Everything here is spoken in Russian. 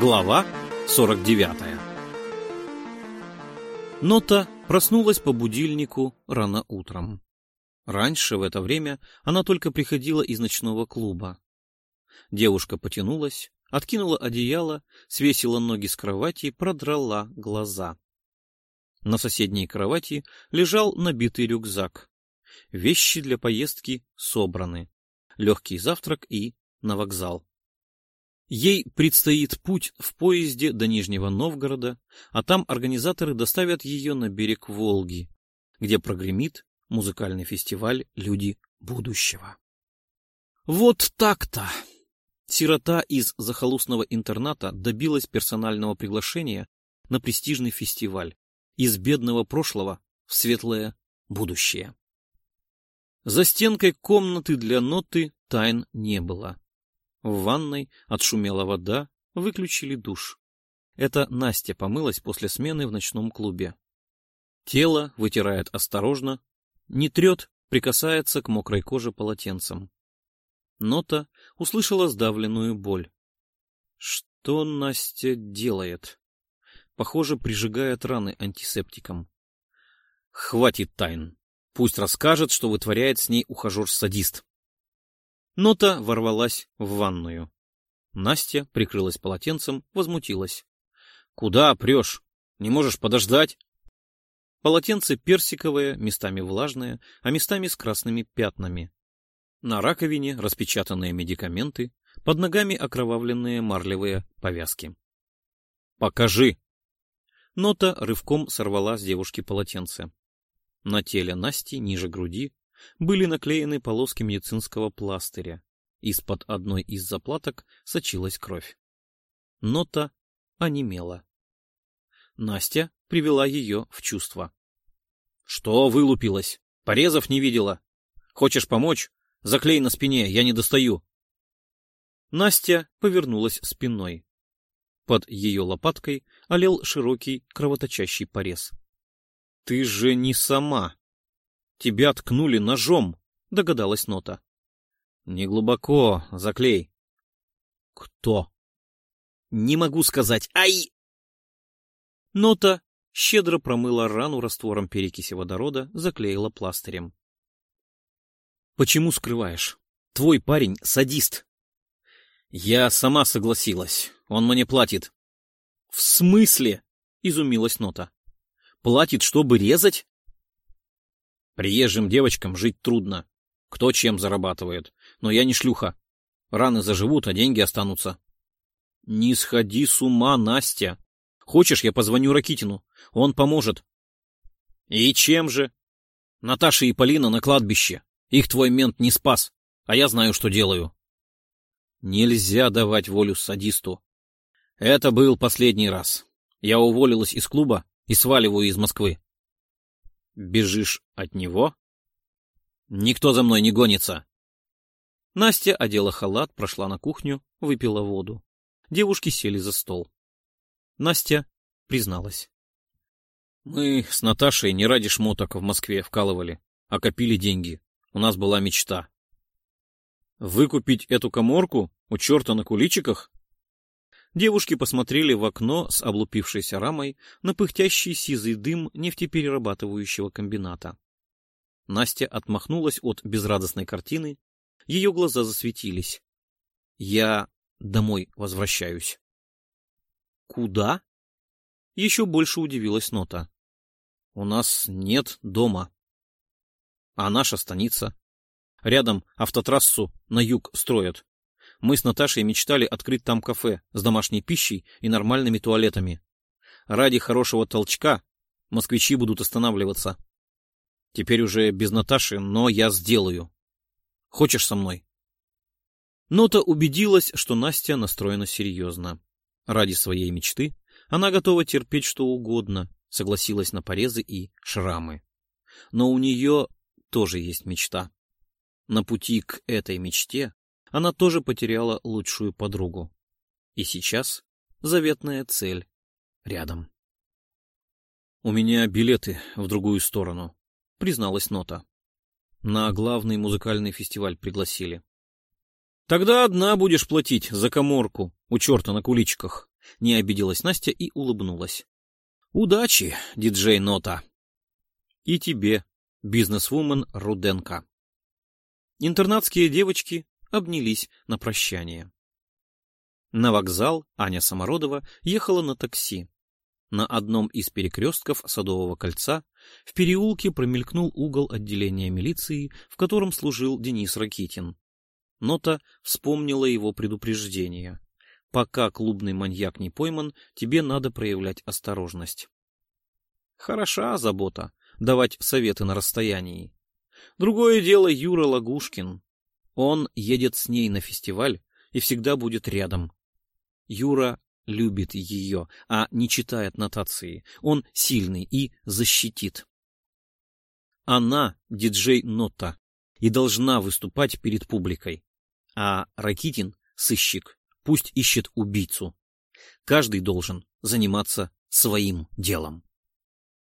Глава 49 Нота проснулась по будильнику рано утром. Раньше в это время она только приходила из ночного клуба. Девушка потянулась, откинула одеяло, свесила ноги с кровати и продрала глаза. На соседней кровати лежал набитый рюкзак. Вещи для поездки собраны. Легкий завтрак и на вокзал. Ей предстоит путь в поезде до Нижнего Новгорода, а там организаторы доставят ее на берег Волги, где прогремит музыкальный фестиваль «Люди будущего». Вот так-то! Сирота из захолустного интерната добилась персонального приглашения на престижный фестиваль из бедного прошлого в светлое будущее. За стенкой комнаты для ноты тайн не было. В ванной отшумела вода, выключили душ. Это Настя помылась после смены в ночном клубе. Тело вытирает осторожно, не трет, прикасается к мокрой коже полотенцем. Нота услышала сдавленную боль. Что Настя делает? Похоже, прижигает раны антисептиком. Хватит тайн. Пусть расскажет, что вытворяет с ней ухажер-садист. Нота ворвалась в ванную. Настя прикрылась полотенцем, возмутилась. — Куда прешь? Не можешь подождать? Полотенце персиковое, местами влажное, а местами с красными пятнами. На раковине распечатанные медикаменты, под ногами окровавленные марлевые повязки. «Покажи!» Нота рывком сорвала с девушки полотенце. На теле Насти, ниже груди, были наклеены полоски медицинского пластыря. Из-под одной из заплаток сочилась кровь. Нота онемела. Настя привела ее в чувство. — Что вылупилась? Порезов не видела? Хочешь помочь? Заклей на спине, я не достаю. Настя повернулась спиной. Под ее лопаткой олел широкий кровоточащий порез. — Ты же не сама. Тебя ткнули ножом, — догадалась Нота. — Не глубоко, заклей. — Кто? — Не могу сказать. Ай! Нота щедро промыла рану раствором перекиси водорода, заклеила пластырем. — Почему скрываешь? Твой парень — садист. — Я сама согласилась. Он мне платит. — В смысле? — изумилась Нота. — Платит, чтобы резать? Приезжим девочкам жить трудно. Кто чем зарабатывает. Но я не шлюха. Раны заживут, а деньги останутся. Не сходи с ума, Настя. Хочешь, я позвоню Ракитину? Он поможет. И чем же? Наташа и Полина на кладбище. Их твой мент не спас, а я знаю, что делаю. Нельзя давать волю садисту. Это был последний раз. Я уволилась из клуба и сваливаю из Москвы. Бежишь от него? Никто за мной не гонится. Настя одела халат, прошла на кухню, выпила воду. Девушки сели за стол. Настя призналась. Мы с Наташей не ради шмоток в Москве вкалывали, а копили деньги. У нас была мечта. Выкупить эту коморку у черта на куличиках? Девушки посмотрели в окно с облупившейся рамой на пыхтящий сизый дым нефтеперерабатывающего комбината. Настя отмахнулась от безрадостной картины, ее глаза засветились. Я домой возвращаюсь. Куда? Еще больше удивилась Нота. У нас нет дома. А наша станица? Рядом автотрассу на юг строят. Мы с Наташей мечтали открыть там кафе с домашней пищей и нормальными туалетами. Ради хорошего толчка москвичи будут останавливаться. Теперь уже без Наташи, но я сделаю. Хочешь со мной? Нота убедилась, что Настя настроена серьезно. Ради своей мечты она готова терпеть что угодно, согласилась на порезы и шрамы. Но у нее тоже есть мечта. На пути к этой мечте она тоже потеряла лучшую подругу. И сейчас заветная цель рядом. «У меня билеты в другую сторону», — призналась Нота. «На главный музыкальный фестиваль пригласили». «Тогда одна будешь платить за коморку у черта на куличках», Не обиделась Настя и улыбнулась. Удачи, диджей Нота. И тебе, бизнесвумен Руденко. Интернатские девочки обнялись на прощание. На вокзал Аня Самородова ехала на такси. На одном из перекрестков Садового кольца в переулке промелькнул угол отделения милиции, в котором служил Денис Ракитин. Нота вспомнила его предупреждение. Пока клубный маньяк не пойман, тебе надо проявлять осторожность. Хороша забота, давать советы на расстоянии. Другое дело Юра Лагушкин. Он едет с ней на фестиваль и всегда будет рядом. Юра любит ее, а не читает нотации. Он сильный и защитит. Она диджей Нота и должна выступать перед публикой. А Ракитин — сыщик, пусть ищет убийцу. Каждый должен заниматься своим делом.